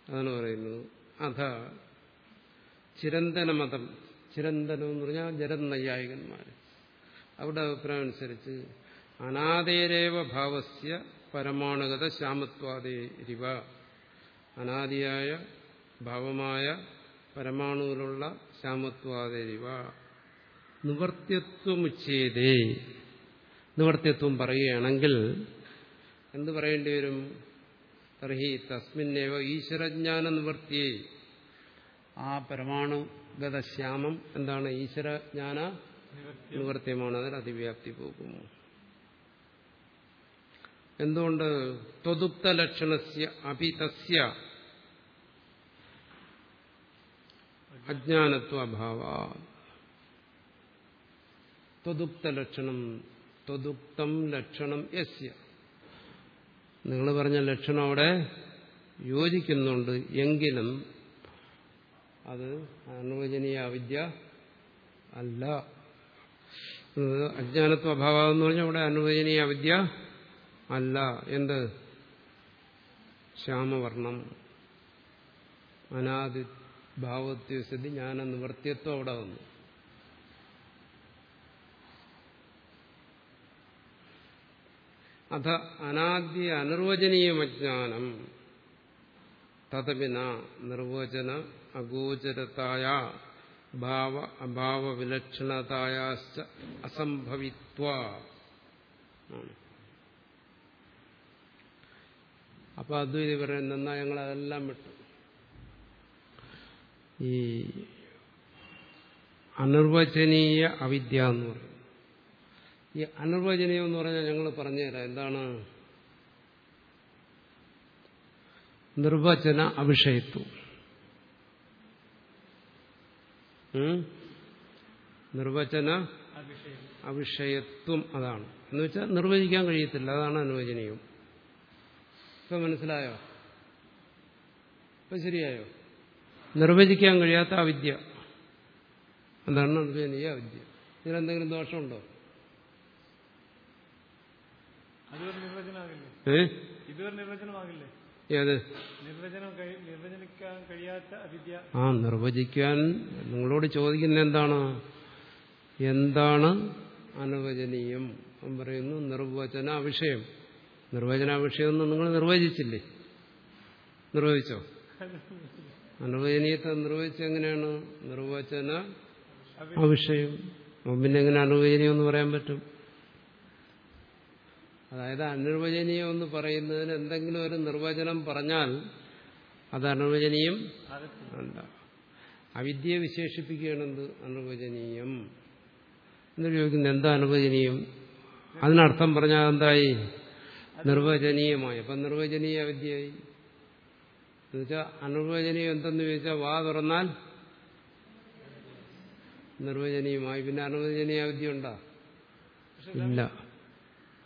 അതാണ് പറയുന്നത്. അഥ ചിരന്തന മതം ചിരന്തനം എന്ന് പറഞ്ഞാൽ ജരം അവരുടെ അഭിപ്രായം അനുസരിച്ച് അനാദേരേവ ഭാവസ്യ പരമാണുഗത ശ്യാമത്വാദേരിവ അനാദിയായ ഭാവമായ പരമാണുവിലുള്ള ശ്യാമത്വാദേരിവ നിവർത്തിത്വമുച്ചേതേ നിവർത്തിത്വം പറയുകയാണെങ്കിൽ എന്ത് പറയേണ്ടി വരും? തർഹി തസ്മിന്നേവ ഈശ്വരജ്ഞാന നിവർത്തിയെ. ആ പരമാണുഗത ശ്യാമം എന്താണ്? ഈശ്വരജ്ഞാന നിവർത്തിയമാണ്. അതിൽ അതിവ്യാപ്തി പോകും എന്തുകൊണ്ട്? ത്വതുപ്ത ലക്ഷണസ്യ അഭിതസ്യ. അജ്ഞാനത്വ അഭാവ ത്വതുക്ത ലക്ഷണം ത്വതുക്തം ലക്ഷണം യസ്യ. നിങ്ങൾ പറഞ്ഞ ലക്ഷണം അവിടെ യോജിക്കുന്നുണ്ട് എങ്കിലും അത് അനുവചനീയ അവിദ്യ അല്ല. അജ്ഞാനത്വ അഭാവം എന്ന് പറഞ്ഞാൽ അവിടെ അനുവചനീയ അവിദ്യ അല്ല. എന്ത്? ശ്യാമവർണം അനാദി ഭാവത്യസ്ഥിതി ജ്ഞാന നിവർത്തിയത്വം അവിടെ വന്നു. അഥ അനാദ്യ അനിർവചനീയമജ്ഞാനം തഥപിന നിർവചന അഗോചരതായ ഭാവ അഭാവ വിലക്ഷണതായ അസംഭവിത്വ അപ്പൊ അദ്വൈതി പറയുന്ന എന്നാ ഞങ്ങൾ അതെല്ലാം വിട്ടു. ഈ അനിർവചനീയ അവിദ്യ എന്ന് പറയും. ഈ അനിർവചനീയം എന്ന് പറഞ്ഞാൽ ഞങ്ങൾ പറഞ്ഞുതരാം എന്താണ്? നിർവചന അവിഷയത്വം? നിർവചന അവിഷയത്വം അതാണ്. എന്ന് വെച്ചാൽ നിർവചിക്കാൻ കഴിയത്തില്ല. അതാണ് അനുവചനീയം ഇപ്പൊ മനസ്സിലായോ? ഇപ്പൊ ശരിയായോ? നിർവചിക്കാൻ കഴിയാത്ത അവിദ്യ എന്താണ് അനുവചനീയ അവിദ്യ ഇതിനെന്തെങ്കിലും ദോഷമുണ്ടോ? ഏത്? ആ നിർവചിക്കാൻ നിങ്ങളോട് ചോദിക്കുന്ന എന്താണ്? എന്താണ് അനുവചനീയം? എന്ന് പറയുന്നു നിർവചന വിഷയം. നിർവചന വിഷയം നിങ്ങൾ നിർവചിച്ചില്ലേ? നിർവചിച്ചോ? അനുവചനീയത്തെ നിർവചിച്ച എങ്ങനെയാണ്? നിർവചന അവിഷയം. വിഷയം പിന്നെ എങ്ങനെ അനുവചനീയം എന്ന് പറയാൻ പറ്റും? അതായത് അനിർവചനീയം എന്ന് പറയുന്നതിന് എന്തെങ്കിലും ഒരു നിർവചനം പറഞ്ഞാൽ അത് അനുവചനീയം അല്ല. അവിദ്യയെ വിശേഷിപ്പിക്കുകയാണ് എന്ത് അനുവചനീയം. എന്ന് ചോദിക്കുന്നത് എന്താ അനുവചനീയം? അതിനർത്ഥം പറഞ്ഞാൽ എന്തായി? നിർവചനീയമായി. അപ്പം നിർവചനീയ അവിദ്യയായി. എന്നുവെച്ചാൽ അനുവചനീയം എന്തെന്ന് ചോദിച്ചാൽ വാ തുറന്നാൽ നിർവചനീയമായി. പിന്നെ അനുവചനീയ വിദ്യ ഉണ്ടോ ഇല്ല.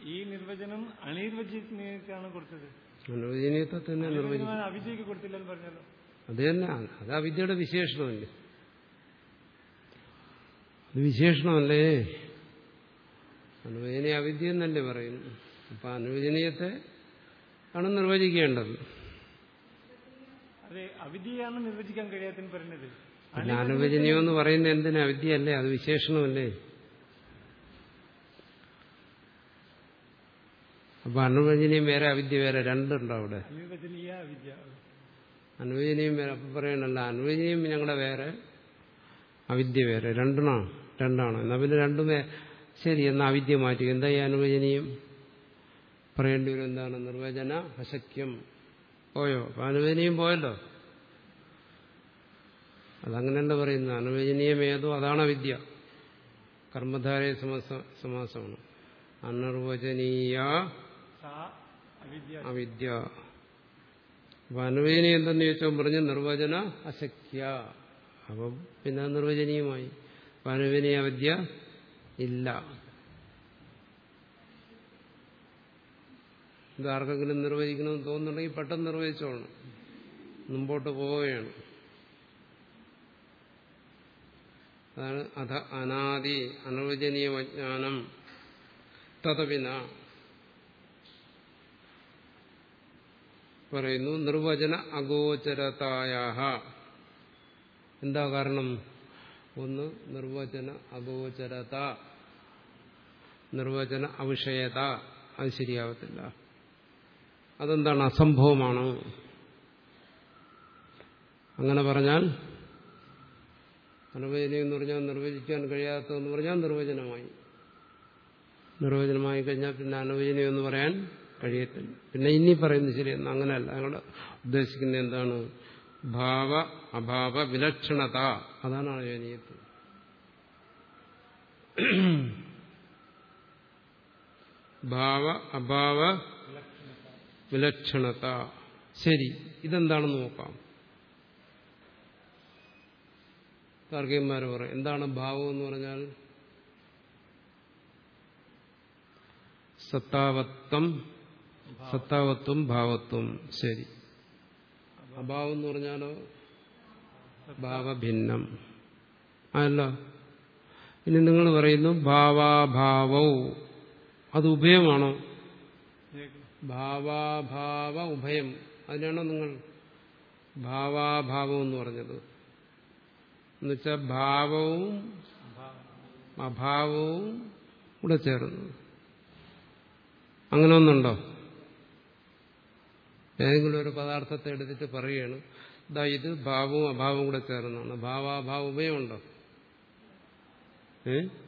ഈ നിർവചനം അനിർവചനീയാണ് കൊടുത്തത്. അനുവചനീയത്തെ തന്നെ നിർവചിക്കും നിർവചനം അവിദ്യക്ക് കൊടുത്തില്ലെന്ന് പറഞ്ഞല്ലോ. അത് തന്നെ. അത് വിദ്യയുടെ വിശേഷണമല്ലേ? അത് വിശേഷണമല്ലേ? അനുവചനീയ വിദ്യ എന്നല്ലേ പറയുന്നു അപ്പൊ അനുവചനീയത്തെ ആണ് നിർവചിക്കേണ്ടത്. അവിദ്യയാണ് നിർവചിക്കാൻ കഴിയാത്തതിന് പറയുന്നത് അനുവചനീയം എന്ന് പറയുന്നത് എന്തിനാ? അവിദ്യയല്ലേ അത് വിശേഷണമല്ലേ? അപ്പൊ അനുവചനീയം വേറെ അവിദ്യ വേറെ രണ്ടുണ്ടോ അവിടെ? അനുവചനീയം വേറെ അപ്പൊ പറയണല്ല. അനുവചനീയം ഞങ്ങളുടെ വേറെ അവിദ്യ വേറെ. രണ്ടെണ്ണോ? രണ്ടാണോ. എന്നാ പിന്നെ രണ്ടും ശരി എന്നാ അവിദ്യ മാറ്റി എന്താ ഈ അനുവചനീയം? പറയേണ്ടി വരും എന്താണ്? നിർവചന അശക്യം. പോയോ? അപ്പൊ അനുവചനീയം പോയല്ലോ. അതങ്ങനെയല്ല പറയുന്നത്? അനുവചനീയം ഏതോ അതാണ് വിദ്യ. കർമ്മധാരയ സമാസ സമാസമാണ്. അനർവചനീയ അവിദ്യ. അവിദ്യ. അപ്പൊ അനുവചനീയം എന്തെന്ന് ചോദിച്ചാൽ പറഞ്ഞ് നിർവചന അശക്യ. അപ്പം പിന്നെ നിർവചനീയമായി. അപ്പൊ അനുവചനീയ വിദ്യ ഇല്ല. ഇത് ആർക്കെങ്കിലും നിർവചിക്കണമെന്ന് തോന്നുന്നുണ്ടെങ്കിൽ പെട്ടെന്ന് നിർവചിച്ചോളണം മുമ്പോട്ട് പോവുകയാണ്. അതാണ് അധ അനാദി അനുവചനീയ വിജ്ഞാനം തതവിന പറയുന്നു നിർവചന അഗോചരതായ എന്താ കാരണം? ഒന്ന് നിർവചന അഗോചരത. നിർവചന അവിഷയത. അത് ശരിയാവത്തില്ല. അതെന്താണ് അസംഭവമാണ്? അങ്ങനെ പറഞ്ഞാൽ നിർവചനം എന്ന് പറഞ്ഞാൽ നിർവചിക്കാൻ കഴിയാത്തതെന്ന് പറഞ്ഞാൽ നിർവചനമായി. നിർവചനമായി കഴിഞ്ഞാൽ പിന്നെ അനുവചനം എന്ന് പറയാൻ കഴിയത്തില്ല. പിന്നെ ഇനി പറയുന്നത് ശരിയെന്ന് അങ്ങനെയല്ല. ഞങ്ങൾ ഉദ്ദേശിക്കുന്നത് എന്താണ്? ഭാവ അഭാവ വിലക്ഷണത. അതാണ് അനുവചനീയത്വം ഭാവ അഭാവ വിലക്ഷണത. ശരി ഇതെന്താണെന്ന് നോക്കാം. താർക്കികന്മാർ പറയും എന്താണ് ഭാവം എന്ന് പറഞ്ഞാൽ? സത്താവത്വം സത്താവത്വം ഭാവത്വം. ശരി. അഭാവം എന്ന് പറഞ്ഞാലോ? ഭാവഭിന്നം. അല്ല. ഇനി നിങ്ങൾ പറയുന്നു ഭാവാഭാവവും അത് ഉഭയമാണോ? ഭാവാഭാവ ഉഭയം. അതിനാണോ നിങ്ങൾ ഭാവാഭാവം എന്ന് പറഞ്ഞത്. എന്നുവെച്ചാൽ ഭാവവും അഭാവവും കൂടെ ചേർന്നു. അങ്ങനെ ഒന്നുണ്ടോ? ഏതെങ്കിലും ഒരു പദാർത്ഥത്തെ എടുത്തിട്ട് പറയുകയാണ്. ഇതാ ഇത് ഭാവവും അഭാവവും കൂടെ ചേർന്നാണ് ഭാവാഭാവ ഉഭയമുണ്ടോ? ഏ?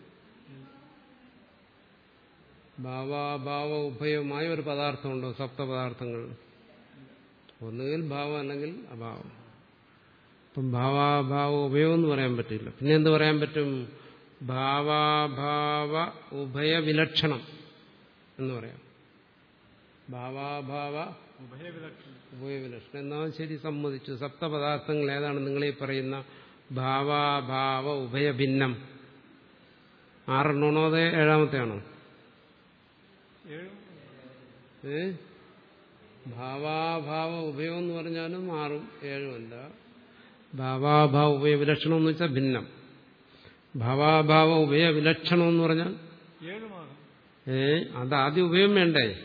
ഭാവാഭാവ ഉഭയവുമായ ഒരു പദാർത്ഥമുണ്ടോ? സപ്തപദാർത്ഥങ്ങൾ. ഒന്നുകിൽ ഭാവം അല്ലെങ്കിൽ അഭാവം. ഇപ്പം ഭാവാഭാവ ഉഭയം എന്ന് പറയാൻ പറ്റില്ല. പിന്നെ എന്ത് പറയാൻ പറ്റും? ഭാവാഭാവ ഉഭയവിലക്ഷണം എന്ന് പറയാം. ഭാവാഭാവ ഉഭയവിലക്ഷണം എന്നാൽ ശരി സമ്മതിച്ചു. സപ്തപദാർത്ഥങ്ങൾ ഏതാണ് നിങ്ങളീ പറയുന്ന? ഭാവാഭാവ ഉഭയഭിന്നം ആറെണ്ണമാണോ അതേ ഏഴാമത്തെയാണോ? ഏഴും ഏ? ഭാവാഭാവ ഉഭയം എന്ന് പറഞ്ഞാലും ആറും ഏഴുമല്ല ഭാവാഭാവ ഉഭയ വിലക്ഷണം എന്ന് വെച്ചാൽ ഭിന്നം. ഭാവാഭാവ ഉഭയ വിലക്ഷണം എന്ന് പറഞ്ഞാൽ ഏ? അത് ആദ്യം ഉഭയം വേണ്ടേ?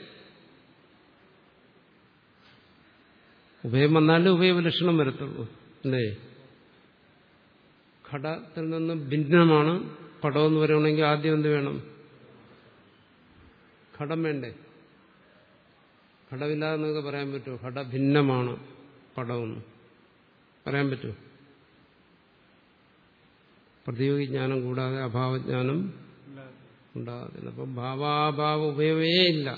ഉഭയം വന്നാലേ ഉഭയവിലക്ഷണം വരത്തുള്ളൂ. അല്ലേ? ഘടത്തിൽ നിന്ന് ഭിന്നമാണ് പടമെന്ന് പറയുകയാണെങ്കിൽ ആദ്യം എന്ത് വേണം? ഘടം വേണ്ടേ ഘടമില്ലാതെ നിങ്ങൾക്ക് പറയാൻ പറ്റുമോ? ഘട ഭിന്നമാണ് പടമെന്ന്. പറയാൻ പറ്റുമോ? പ്രതിയോഗി ജ്ഞാനം കൂടാതെ അഭാവജ്ഞാനം ഉണ്ടാകത്തില്ല. അപ്പം ഭാവാഭാവ ഉഭയമേ ഇല്ല.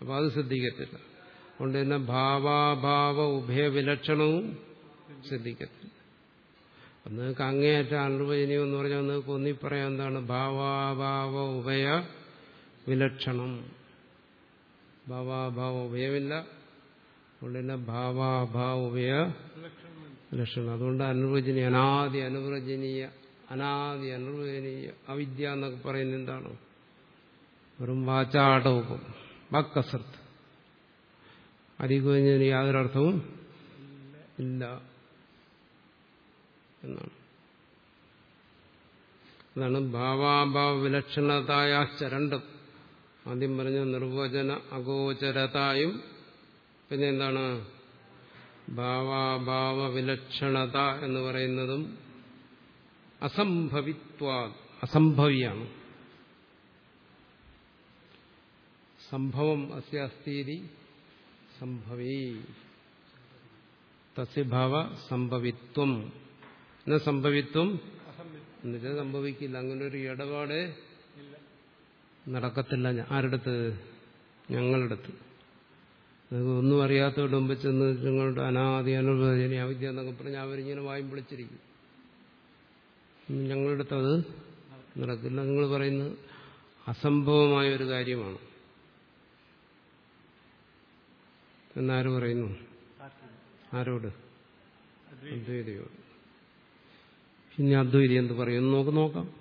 അപ്പം അത് ശ്രദ്ധിക്കത്തില്ല. അതുകൊണ്ട് തന്നെ ഭാവാഭാവ ഉഭയവിലക്ഷണവും ശ്രദ്ധിക്കത്തില്ല. അപ്പം നിങ്ങൾക്ക് അങ്ങേയറ്റ അനുവചനീയം എന്ന് പറഞ്ഞാൽ നിങ്ങൾക്ക് ഒന്നി പറയാൻ എന്താണ്? ഭാവാഭാവ ഉഭയ വിലക്ഷണം. ഭാവാഭാവ ഉഭയമില്ല അതുകൊണ്ട് ഭാവാഭാവ ഉഭയ ലക്ഷണം. അതുകൊണ്ട് അനുവചനീയ അനാദി അനുവചനീയ അനാദി അനുവചനീയ അവിദ്യ എന്നൊക്കെ പറയുന്നത് എന്താണ്? വെറും വാചാടവും വാക്കസർത്ത്. അരികുവഞ്ഞതിന് യാതൊരർത്ഥവും ഇല്ല എന്നാണ്. അതാണ് ഭാവാഭാവ വിലക്ഷണതായ രണ്ടും. ആദ്യം പറഞ്ഞ നിർവചന അഗോചരതായും പിന്നെ എന്താണ്? ഭാവാഭാവ വിലക്ഷണത എന്ന് പറയുന്നതും അസംഭവിത്വ അസംഭവിയാണ്. സംഭവം അസ്യാസ്തീതി സംഭവി. തസ്യഭാവ സംഭവിത്വം. എന്ന സംഭവിത്വം? എന്നുവെച്ചാൽ സംഭവിക്കില്ല. അങ്ങനെ ഒരു ഇടപാട് നടക്കത്തില്ല. ആരുടെ ഞങ്ങളുടെ നിങ്ങൾക്ക് ഒന്നും അറിയാത്തവരുടെ മുമ്പ് ചെന്ന് നിങ്ങളുടെ അനാദി അനുഭവജനി അവിദ്യ എന്നൊക്കെ പറഞ്ഞ് അവരിങ്ങനെ വായും വിളിച്ചിരിക്കും. ഞങ്ങളുടെ അടുത്ത് അത് നടക്കില്ല. നിങ്ങൾ പറയുന്നത് അസംഭവമായ ഒരു കാര്യമാണ്. എന്നാര് പറയുന്നു? ആരോട്? അദ്വൈതം അദ്വൈതയോട്. പിന്നെ അദ്വൈതി എന്ത് പറയും? എന്ന് നമുക്ക് നോക്കാം.